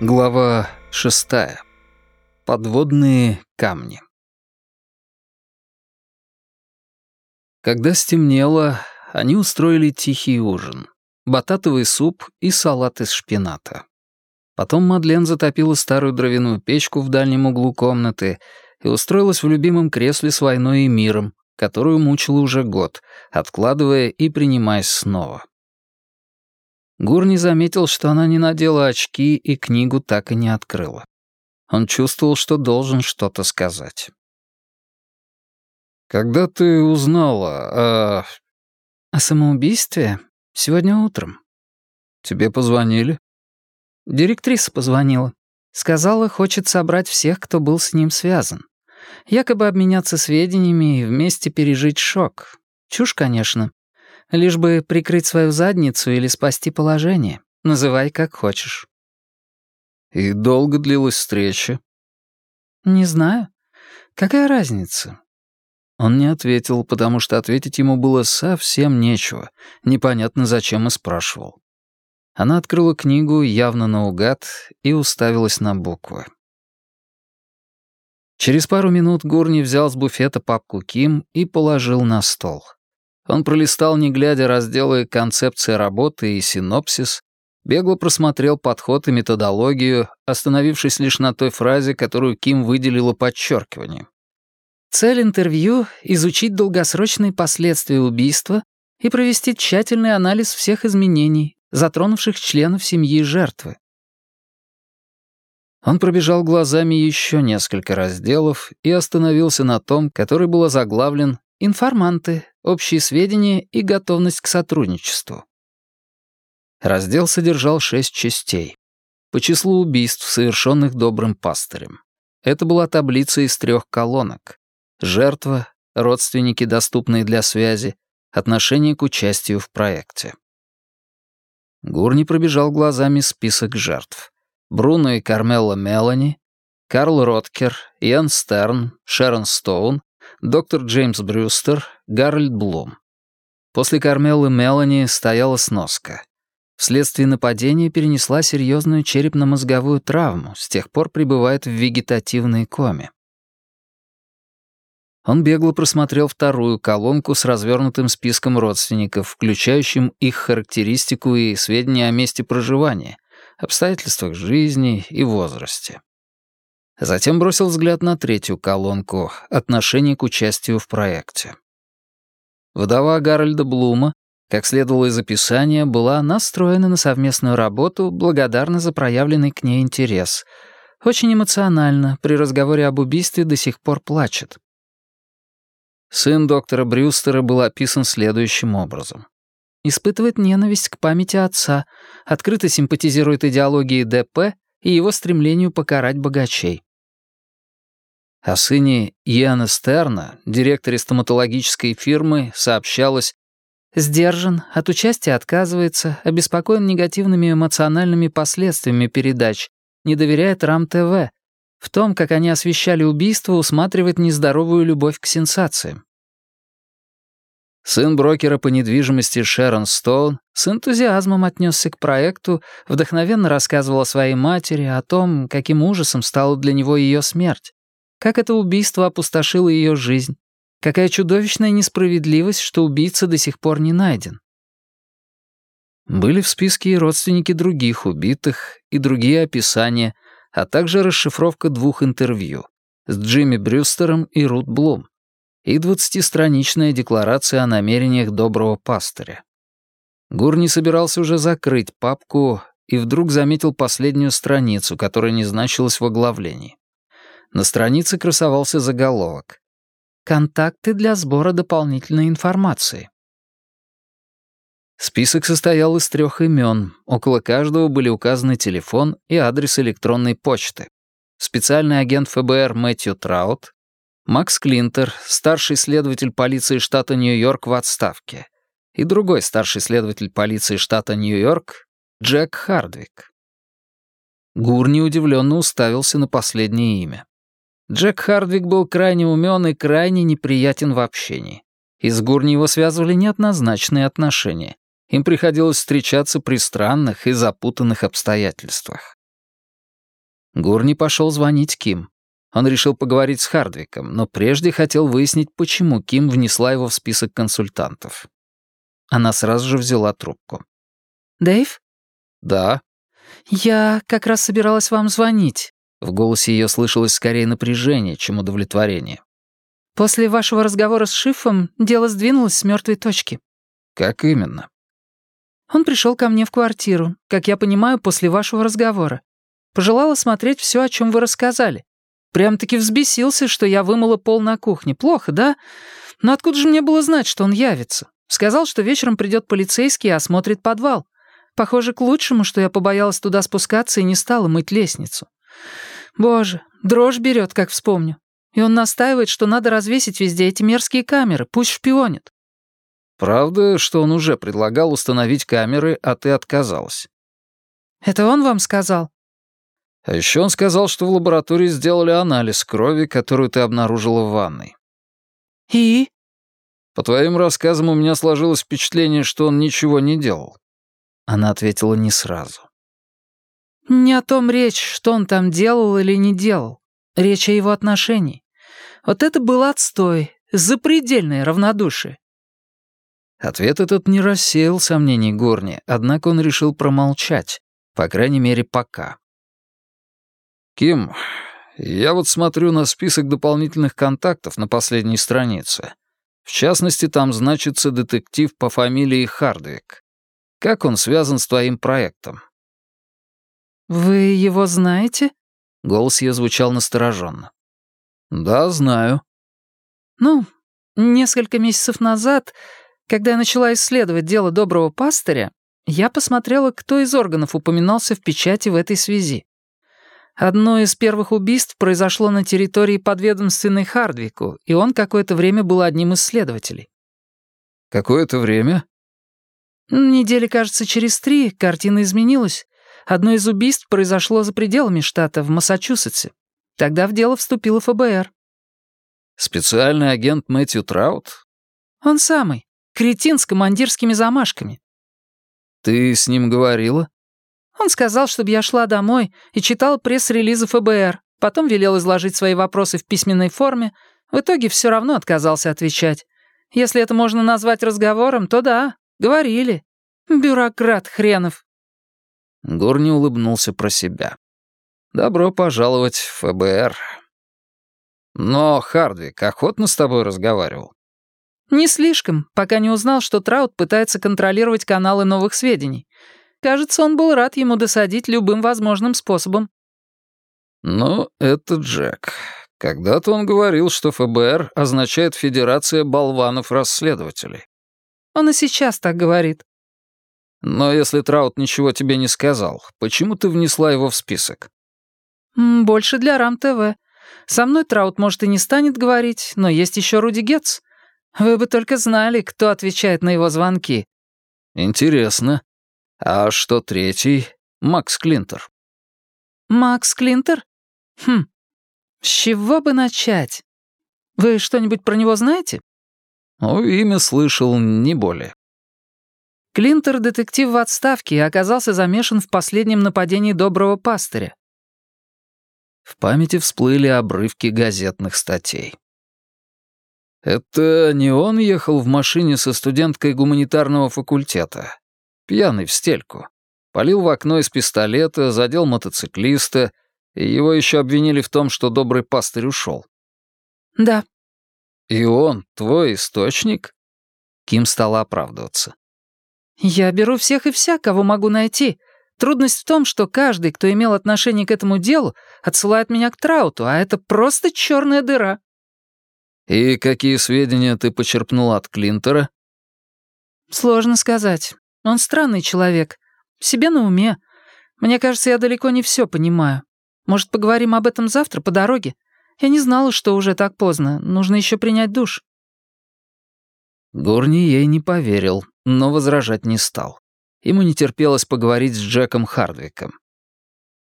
Глава шестая. Подводные камни. Когда стемнело, они устроили тихий ужин. Бататовый суп и салат из шпината. Потом Мадлен затопила старую дровяную печку в дальнем углу комнаты и устроилась в любимом кресле с войной и миром, которую мучила уже год, откладывая и принимаясь снова. Гурни заметил, что она не надела очки и книгу так и не открыла. Он чувствовал, что должен что-то сказать. «Когда ты узнала о...» «О самоубийстве? Сегодня утром». «Тебе позвонили?» Директриса позвонила. Сказала, хочет собрать всех, кто был с ним связан. Якобы обменяться сведениями и вместе пережить шок. Чушь, конечно. Лишь бы прикрыть свою задницу или спасти положение. Называй как хочешь. И долго длилась встреча? Не знаю. Какая разница? Он не ответил, потому что ответить ему было совсем нечего. Непонятно, зачем и спрашивал. Она открыла книгу явно наугад и уставилась на буквы. Через пару минут Гурни взял с буфета папку Ким и положил на стол. Он пролистал, не глядя, разделы «Концепция работы» и «Синопсис», бегло просмотрел подход и методологию, остановившись лишь на той фразе, которую Ким выделила подчеркиванием. Цель интервью — изучить долгосрочные последствия убийства и провести тщательный анализ всех изменений, затронувших членов семьи жертвы. Он пробежал глазами еще несколько разделов и остановился на том, который был озаглавлен «Информанты, общие сведения и готовность к сотрудничеству». Раздел содержал шесть частей. По числу убийств, совершенных добрым пастырем. Это была таблица из трех колонок. Жертва, родственники, доступные для связи, отношение к участию в проекте. Гурни пробежал глазами список жертв. Бруно и Кармелла Мелани, Карл Роткер, Иэн Стерн, Шерон Стоун, доктор Джеймс Брюстер, Гарольд Блум. После Кармеллы Мелани стояла сноска. Вследствие нападения перенесла серьезную черепно-мозговую травму, с тех пор пребывает в вегетативной коме. Он бегло просмотрел вторую колонку с развернутым списком родственников, включающим их характеристику и сведения о месте проживания, обстоятельствах жизни и возрасте. Затем бросил взгляд на третью колонку «Отношение к участию в проекте». Вдова Гарольда Блума как следовало из описания, была настроена на совместную работу, благодарна за проявленный к ней интерес. Очень эмоционально, при разговоре об убийстве до сих пор плачет. Сын доктора Брюстера был описан следующим образом. Испытывает ненависть к памяти отца, открыто симпатизирует идеологии ДП и его стремлению покарать богачей. О сыне Иэна Стерна, директоре стоматологической фирмы, сообщалось, Сдержан, от участия отказывается, обеспокоен негативными эмоциональными последствиями передач, не доверяет РАМ-ТВ. В том, как они освещали убийство, усматривает нездоровую любовь к сенсациям. Сын брокера по недвижимости Шерон Стоун с энтузиазмом отнесся к проекту, вдохновенно рассказывал о своей матери, о том, каким ужасом стала для него ее смерть, как это убийство опустошило ее жизнь, Какая чудовищная несправедливость, что убийца до сих пор не найден. Были в списке и родственники других убитых, и другие описания, а также расшифровка двух интервью с Джимми Брюстером и Рут Блум, и двадцатистраничная декларация о намерениях доброго пастыря. Гур не собирался уже закрыть папку и вдруг заметил последнюю страницу, которая не значилась в оглавлении. На странице красовался заголовок Контакты для сбора дополнительной информации. Список состоял из трех имен. Около каждого были указаны телефон и адрес электронной почты. Специальный агент ФБР Мэтью Траут, Макс Клинтер, старший следователь полиции штата Нью-Йорк в отставке, и другой старший следователь полиции штата Нью-Йорк Джек Хардвик. Гурни удивленно уставился на последнее имя. Джек Хардвик был крайне умен и крайне неприятен в общении. И с Гурни его связывали неоднозначные отношения. Им приходилось встречаться при странных и запутанных обстоятельствах. Гурни пошел звонить Ким. Он решил поговорить с Хардвиком, но прежде хотел выяснить, почему Ким внесла его в список консультантов. Она сразу же взяла трубку. «Дэйв?» «Да». «Я как раз собиралась вам звонить». В голосе ее слышалось скорее напряжение, чем удовлетворение. «После вашего разговора с Шифом дело сдвинулось с мертвой точки». «Как именно?» «Он пришел ко мне в квартиру, как я понимаю, после вашего разговора. Пожелал осмотреть все, о чем вы рассказали. Прям-таки взбесился, что я вымыла пол на кухне. Плохо, да? Но откуда же мне было знать, что он явится? Сказал, что вечером придет полицейский и осмотрит подвал. Похоже, к лучшему, что я побоялась туда спускаться и не стала мыть лестницу. Боже, дрожь берет, как вспомню. И он настаивает, что надо развесить везде эти мерзкие камеры, пусть шпионят. Правда, что он уже предлагал установить камеры, а ты отказалась? Это он вам сказал? А еще он сказал, что в лаборатории сделали анализ крови, которую ты обнаружила в ванной. И? По твоим рассказам у меня сложилось впечатление, что он ничего не делал. Она ответила не сразу. Не о том речь, что он там делал или не делал. Речь о его отношении. Вот это был отстой, запредельное равнодушие. Ответ этот не рассеял сомнений Горни, однако он решил промолчать, по крайней мере, пока. «Ким, я вот смотрю на список дополнительных контактов на последней странице. В частности, там значится детектив по фамилии Хардвик. Как он связан с твоим проектом?» «Вы его знаете?» Голос ее звучал настороженно. «Да, знаю». «Ну, несколько месяцев назад, когда я начала исследовать дело доброго пастыря, я посмотрела, кто из органов упоминался в печати в этой связи. Одно из первых убийств произошло на территории подведомственной Хардвику, и он какое-то время был одним из следователей. Какое-то время? Недели, кажется, через три картина изменилась. Одно из убийств произошло за пределами штата, в Массачусетсе. Тогда в дело вступила ФБР. Специальный агент Мэтью Траут? Он самый. Кретин с командирскими замашками. Ты с ним говорила? Он сказал, чтобы я шла домой и читала пресс-релизы ФБР, потом велел изложить свои вопросы в письменной форме, в итоге все равно отказался отвечать. Если это можно назвать разговором, то да, говорили. Бюрократ хренов. Горни улыбнулся про себя. «Добро пожаловать в ФБР». «Но Хардвик охотно с тобой разговаривал?» «Не слишком, пока не узнал, что Траут пытается контролировать каналы новых сведений. Кажется, он был рад ему досадить любым возможным способом. «Ну, это Джек. Когда-то он говорил, что ФБР означает Федерация болванов-расследователей». Он и сейчас так говорит. «Но если Траут ничего тебе не сказал, почему ты внесла его в список?» «Больше для РАМ-ТВ. Со мной Траут, может, и не станет говорить, но есть еще Руди Гетц. Вы бы только знали, кто отвечает на его звонки». «Интересно. А что третий? Макс Клинтер. Макс Клинтер? Хм, с чего бы начать? Вы что-нибудь про него знаете? Ну, имя слышал, не более. Клинтер — детектив в отставке и оказался замешан в последнем нападении доброго пастыря. В памяти всплыли обрывки газетных статей. Это не он ехал в машине со студенткой гуманитарного факультета, пьяный в стельку. Полил в окно из пистолета, задел мотоциклиста, и его еще обвинили в том, что добрый пастырь ушел. «Да». «И он твой источник?» Ким стала оправдываться. «Я беру всех и вся, кого могу найти. Трудность в том, что каждый, кто имел отношение к этому делу, отсылает меня к Трауту, а это просто черная дыра». «И какие сведения ты почерпнула от Клинтера?» «Сложно сказать. Он странный человек. Себе на уме. Мне кажется, я далеко не все понимаю. Может, поговорим об этом завтра по дороге? Я не знала, что уже так поздно. Нужно еще принять душ». Горни ей не поверил, но возражать не стал. Ему не терпелось поговорить с Джеком Хардвиком.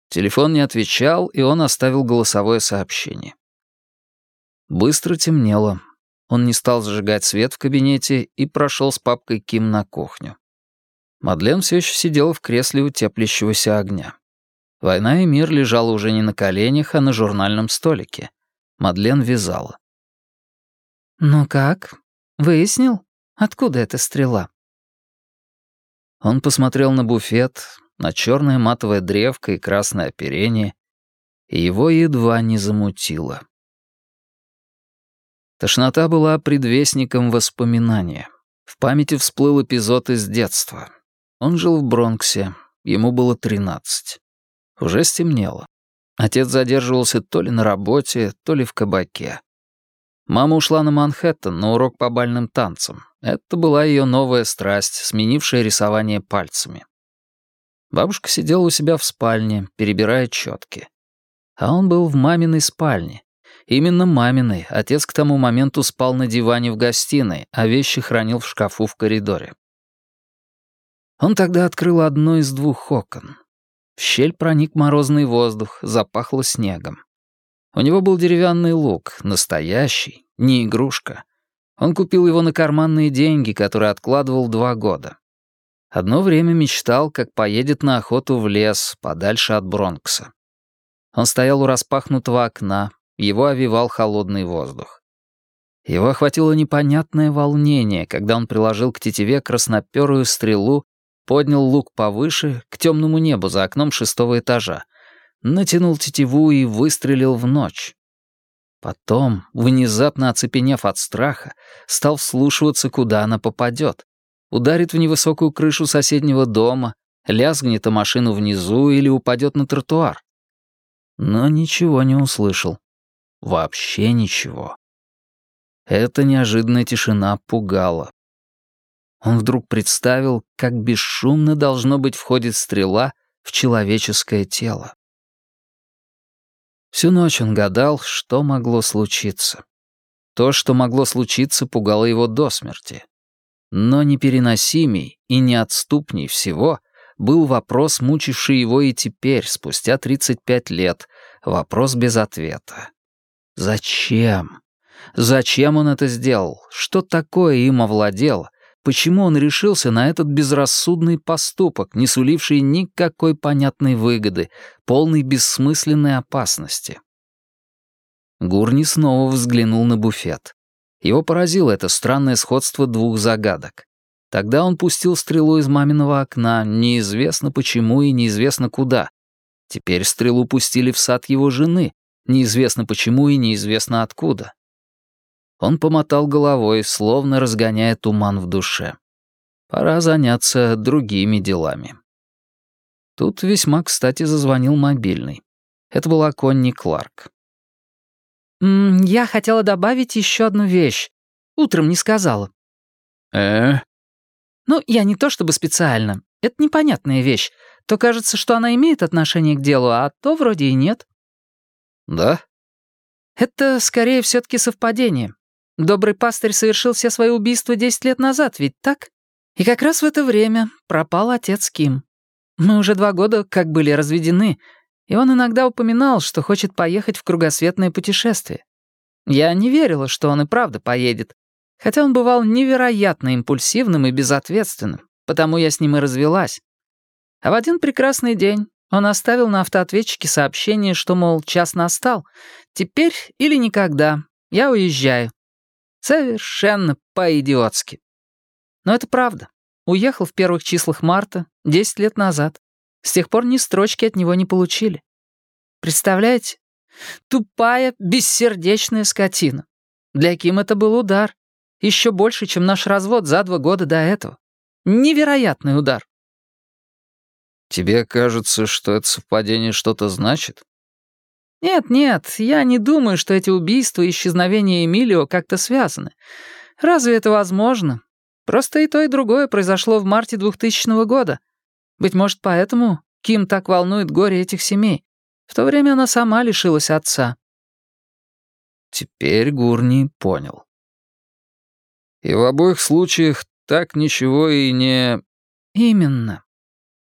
Телефон не отвечал, и он оставил голосовое сообщение. Быстро темнело. Он не стал зажигать свет в кабинете и прошел с папкой Ким на кухню. Мадлен все еще сидела в кресле у теплящегося огня. «Война и мир» лежала уже не на коленях, а на журнальном столике. Мадлен вязала. «Ну как? Выяснил, откуда эта стрела?» Он посмотрел на буфет, на черное матовое древко и красное оперение, и его едва не замутило. Тошнота была предвестником воспоминания. В памяти всплыл эпизод из детства. Он жил в Бронксе, ему было тринадцать. Уже стемнело. Отец задерживался то ли на работе, то ли в кабаке. Мама ушла на Манхэттен на урок по бальным танцам. Это была ее новая страсть, сменившая рисование пальцами. Бабушка сидела у себя в спальне, перебирая четки. А он был в маминой спальне. Именно маминой. Отец к тому моменту спал на диване в гостиной, а вещи хранил в шкафу в коридоре. Он тогда открыл одно из двух окон. В щель проник морозный воздух, запахло снегом. У него был деревянный лук, настоящий, не игрушка. Он купил его на карманные деньги, которые откладывал два года. Одно время мечтал, как поедет на охоту в лес, подальше от Бронкса. Он стоял у распахнутого окна, его овивал холодный воздух. Его охватило непонятное волнение, когда он приложил к тетиве красноперую стрелу, поднял лук повыше, к темному небу за окном шестого этажа, натянул тетиву и выстрелил в ночь. Потом, внезапно оцепенев от страха, стал вслушиваться, куда она попадет ударит в невысокую крышу соседнего дома, лязгнет о машину внизу или упадет на тротуар. Но ничего не услышал. Вообще ничего. Эта неожиданная тишина пугала. Он вдруг представил, как бесшумно должно быть входит стрела в человеческое тело. Всю ночь он гадал, что могло случиться. То, что могло случиться, пугало его до смерти. Но непереносимей и неотступней всего был вопрос, мучивший его и теперь, спустя 35 лет, вопрос без ответа. Зачем? Зачем он это сделал? Что такое им овладело? Почему он решился на этот безрассудный поступок, не суливший никакой понятной выгоды, полный бессмысленной опасности? Гурни снова взглянул на буфет. Его поразило это странное сходство двух загадок. Тогда он пустил стрелу из маминого окна, неизвестно почему и неизвестно куда. Теперь стрелу пустили в сад его жены, неизвестно почему и неизвестно откуда. Он помотал головой, словно разгоняя туман в душе. Пора заняться другими делами. Тут весьма кстати зазвонил мобильный. Это была Конни Кларк. «Я хотела добавить еще одну вещь. Утром не сказала». «Э?» «Ну, я не то чтобы специально. Это непонятная вещь. То кажется, что она имеет отношение к делу, а то вроде и нет». «Да?» «Это скорее все таки совпадение. Добрый пастырь совершил все свои убийства 10 лет назад, ведь так? И как раз в это время пропал отец Ким. Мы уже два года как были разведены, и он иногда упоминал, что хочет поехать в кругосветное путешествие. Я не верила, что он и правда поедет, хотя он бывал невероятно импульсивным и безответственным, потому я с ним и развелась. А в один прекрасный день он оставил на автоответчике сообщение, что, мол, час настал, теперь или никогда, я уезжаю. Совершенно по-идиотски. Но это правда. Уехал в первых числах марта, 10 лет назад. С тех пор ни строчки от него не получили. Представляете? Тупая, бессердечная скотина. Для Ким это был удар. Еще больше, чем наш развод за два года до этого. Невероятный удар. Тебе кажется, что это совпадение что-то значит? Нет, нет, я не думаю, что эти убийства и исчезновение Эмилио как-то связаны. Разве это возможно? Просто и то, и другое произошло в марте 2000 года. Быть может, поэтому Ким так волнует горе этих семей. В то время она сама лишилась отца. Теперь Гурни понял. И в обоих случаях так ничего и не... Именно.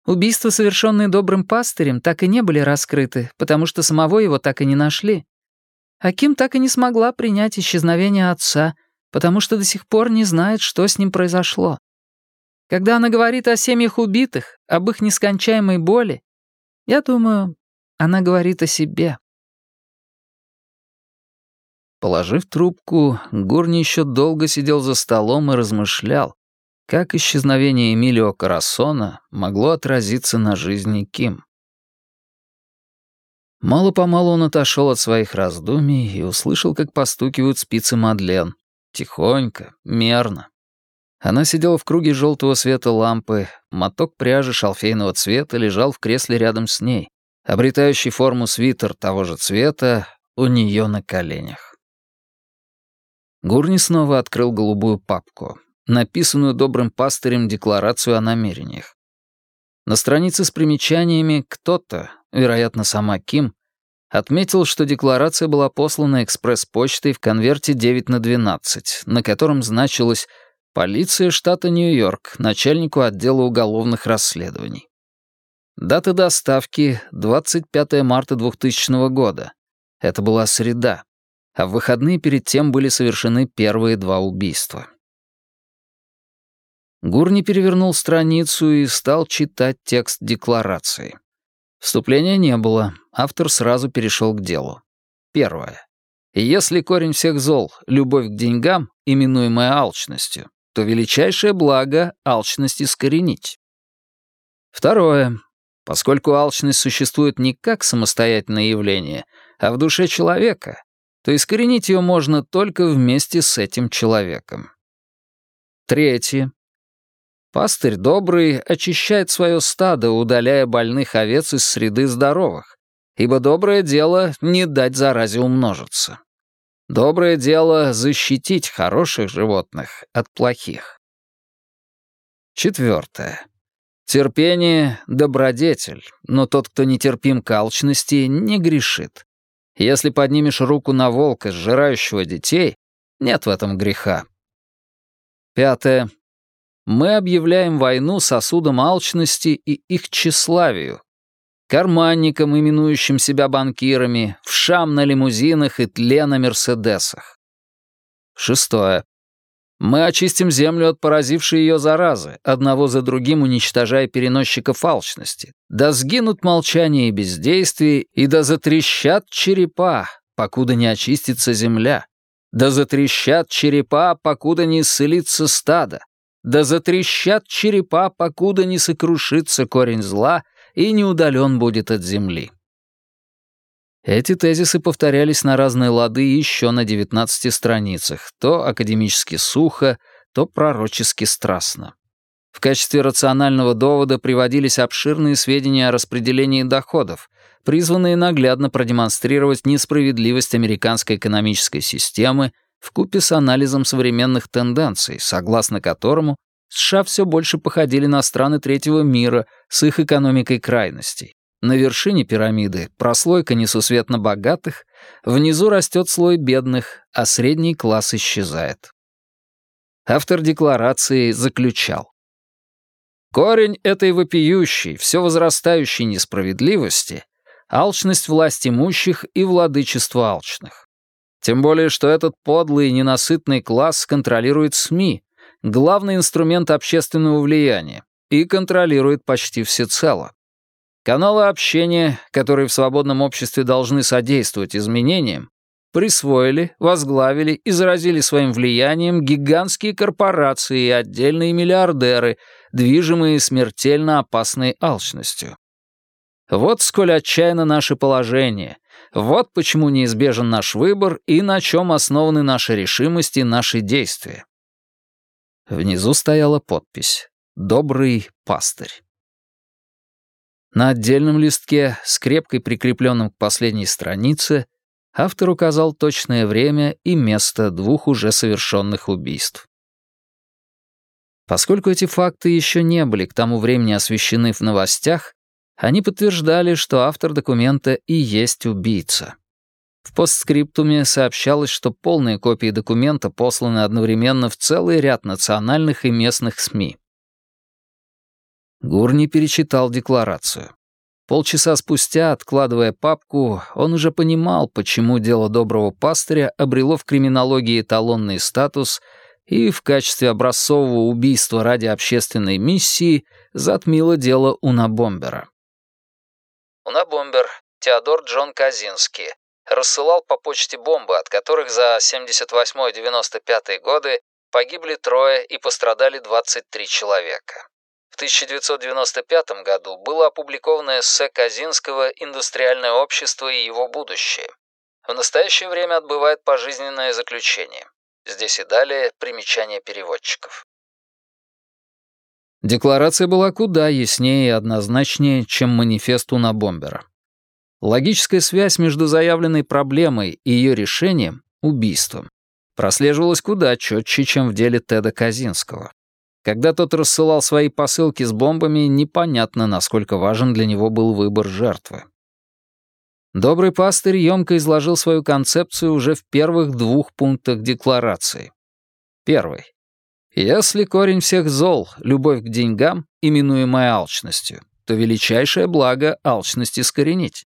Убийства, совершенные добрым пастырем, так и не были раскрыты, потому что самого его так и не нашли. А Ким так и не смогла принять исчезновение отца, потому что до сих пор не знает, что с ним произошло. Когда она говорит о семьях убитых, об их нескончаемой боли, я думаю, она говорит о себе. Положив трубку, Гурни еще долго сидел за столом и размышлял, как исчезновение Эмилио Карасона могло отразиться на жизни Ким. Мало-помалу он отошел от своих раздумий и услышал, как постукивают спицы Мадлен. Тихонько, мерно. Она сидела в круге желтого света лампы, моток пряжи шалфейного цвета лежал в кресле рядом с ней, обретающий форму свитер того же цвета у нее на коленях. Гурни снова открыл голубую папку, написанную добрым пастырем декларацию о намерениях. На странице с примечаниями кто-то, вероятно, сама Ким, отметил, что декларация была послана экспресс-почтой в конверте 9 на 12, на котором значилось «Полиция штата Нью-Йорк, начальнику отдела уголовных расследований». Дата доставки — 25 марта 2000 года. Это была среда, а в выходные перед тем были совершены первые два убийства. Гурни перевернул страницу и стал читать текст декларации. Вступления не было, автор сразу перешел к делу. Первое. Если корень всех зол — любовь к деньгам, именуемая алчностью, то величайшее благо — алчность искоренить. Второе. Поскольку алчность существует не как самостоятельное явление, а в душе человека, то искоренить ее можно только вместе с этим человеком. Третье. Пастырь добрый очищает свое стадо, удаляя больных овец из среды здоровых, ибо доброе дело — не дать заразе умножиться. Доброе дело — защитить хороших животных от плохих. Четвертое. Терпение — добродетель, но тот, кто нетерпим к алчности, не грешит. Если поднимешь руку на волка, сжирающего детей, нет в этом греха. Пятое. Мы объявляем войну сосудам алчности и их тщеславию. Карманникам, именующим себя банкирами, вшам на лимузинах и тле на мерседесах. Шестое. Мы очистим землю от поразившей ее заразы, одного за другим уничтожая переносчиков алчности. Да сгинут молчание и бездействие, и да затрещат черепа, покуда не очистится земля. Да затрещат черепа, покуда не исцелится стадо да затрещат черепа, покуда не сокрушится корень зла и не удален будет от земли. Эти тезисы повторялись на разные лады еще на 19 страницах, то академически сухо, то пророчески страстно. В качестве рационального довода приводились обширные сведения о распределении доходов, призванные наглядно продемонстрировать несправедливость американской экономической системы вкупе с анализом современных тенденций, согласно которому США все больше походили на страны третьего мира с их экономикой крайностей. На вершине пирамиды прослойка несусветно богатых, внизу растет слой бедных, а средний класс исчезает. Автор декларации заключал. Корень этой вопиющей, все возрастающей несправедливости — алчность власть имущих и владычество алчных. Тем более, что этот подлый и ненасытный класс контролирует СМИ, главный инструмент общественного влияния, и контролирует почти всецело. Каналы общения, которые в свободном обществе должны содействовать изменениям, присвоили, возглавили и заразили своим влиянием гигантские корпорации и отдельные миллиардеры, движимые смертельно опасной алчностью. Вот сколь отчаянно наше положение, вот почему неизбежен наш выбор и на чем основаны наша решимость и наши действия. Внизу стояла подпись «Добрый пастырь». На отдельном листке, скрепкой прикрепленном к последней странице, автор указал точное время и место двух уже совершенных убийств. Поскольку эти факты еще не были к тому времени освещены в новостях, они подтверждали, что автор документа и есть убийца. В постскриптуме сообщалось, что полные копии документа посланы одновременно в целый ряд национальных и местных СМИ. Гурни перечитал декларацию. Полчаса спустя, откладывая папку, он уже понимал, почему дело доброго пастыря обрело в криминологии эталонный статус и в качестве образцового убийства ради общественной миссии затмила дело Унабомбера. Унабомбер Теодор Джон Казинский рассылал по почте бомбы, от которых за 78-95 годы погибли трое и пострадали 23 человека. В 1995 году было опубликовано эссе Казинского «Индустриальное общество и его будущее». В настоящее время отбывает пожизненное заключение. Здесь и далее примечание переводчиков. Декларация была куда яснее и однозначнее, чем манифест Унабомбера. Логическая связь между заявленной проблемой и ее решением — убийством — прослеживалась куда четче, чем в деле Теда Казинского. Когда тот рассылал свои посылки с бомбами, непонятно, насколько важен для него был выбор жертвы. Добрый пастырь емко изложил свою концепцию уже в первых двух пунктах декларации. Первый. Если корень всех зол — любовь к деньгам, именуемая алчностью, то величайшее благо — алчность искоренить.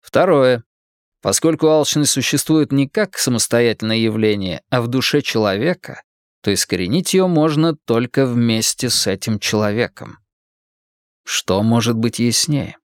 Второе. Поскольку алчность существует не как самостоятельное явление, а в душе человека, то искоренить ее можно только вместе с этим человеком. Что может быть яснее?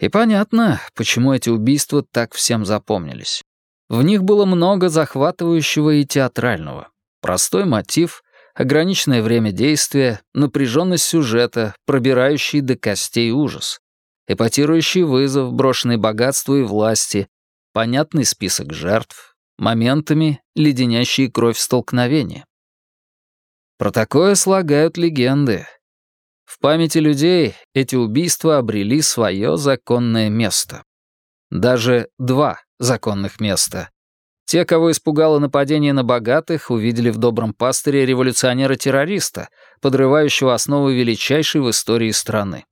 И понятно, почему эти убийства так всем запомнились. В них было много захватывающего и театрального. Простой мотив, ограниченное время действия, напряженность сюжета, пробирающий до костей ужас эпатирующий вызов, брошенный богатству и власти, понятный список жертв, моментами, леденящие кровь столкновения. Про такое слагают легенды. В памяти людей эти убийства обрели свое законное место. Даже два законных места. Те, кого испугало нападение на богатых, увидели в добром пастыре революционера-террориста, подрывающего основы величайшей в истории страны.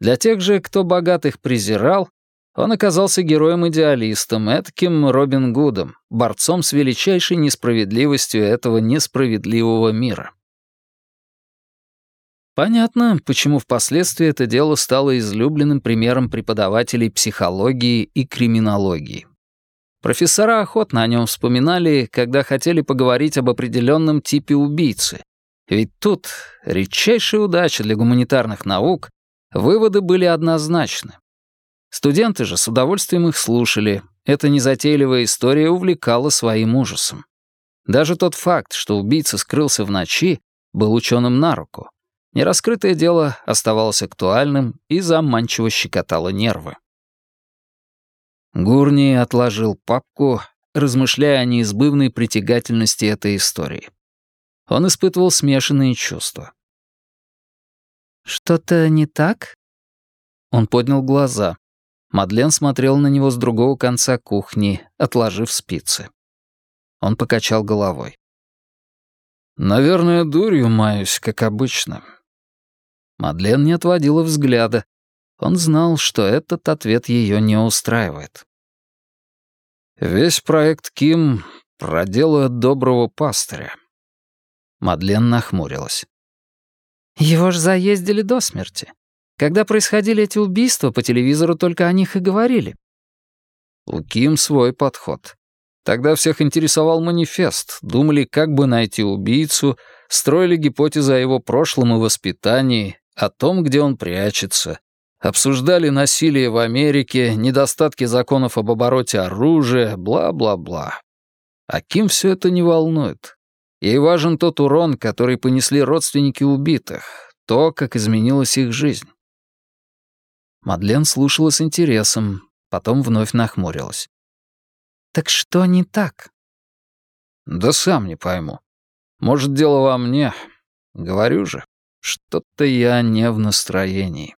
Для тех же, кто богатых презирал, он оказался героем-идеалистом, этаким Робин Гудом, борцом с величайшей несправедливостью этого несправедливого мира. Понятно, почему впоследствии это дело стало излюбленным примером преподавателей психологии и криминологии. Профессора охотно о нем вспоминали, когда хотели поговорить об определенном типе убийцы. Ведь тут редчайшая удача для гуманитарных наук Выводы были однозначны. Студенты же с удовольствием их слушали. Эта незатейливая история увлекала своим ужасом. Даже тот факт, что убийца скрылся в ночи, был ученым на руку. Нераскрытое дело оставалось актуальным и заманчиво щекотало нервы. Гурни отложил папку, размышляя о неизбывной притягательности этой истории. Он испытывал смешанные чувства. «Что-то не так?» Он поднял глаза. Мадлен смотрел на него с другого конца кухни, отложив спицы. Он покачал головой. «Наверное, дурью маюсь, как обычно». Мадлен не отводила взгляда. Он знал, что этот ответ ее не устраивает. «Весь проект Ким — про доброго пастыря». Мадлен нахмурилась. Его ж заездили до смерти. Когда происходили эти убийства, по телевизору только о них и говорили. У Ким свой подход. Тогда всех интересовал манифест, думали, как бы найти убийцу, строили гипотезы о его прошлом и воспитании, о том, где он прячется, обсуждали насилие в Америке, недостатки законов об обороте оружия, бла-бла-бла. А Ким все это не волнует. Ей важен тот урон, который понесли родственники убитых, то, как изменилась их жизнь. Мадлен слушала с интересом, потом вновь нахмурилась. «Так что не так?» «Да сам не пойму. Может, дело во мне. Говорю же, что-то я не в настроении».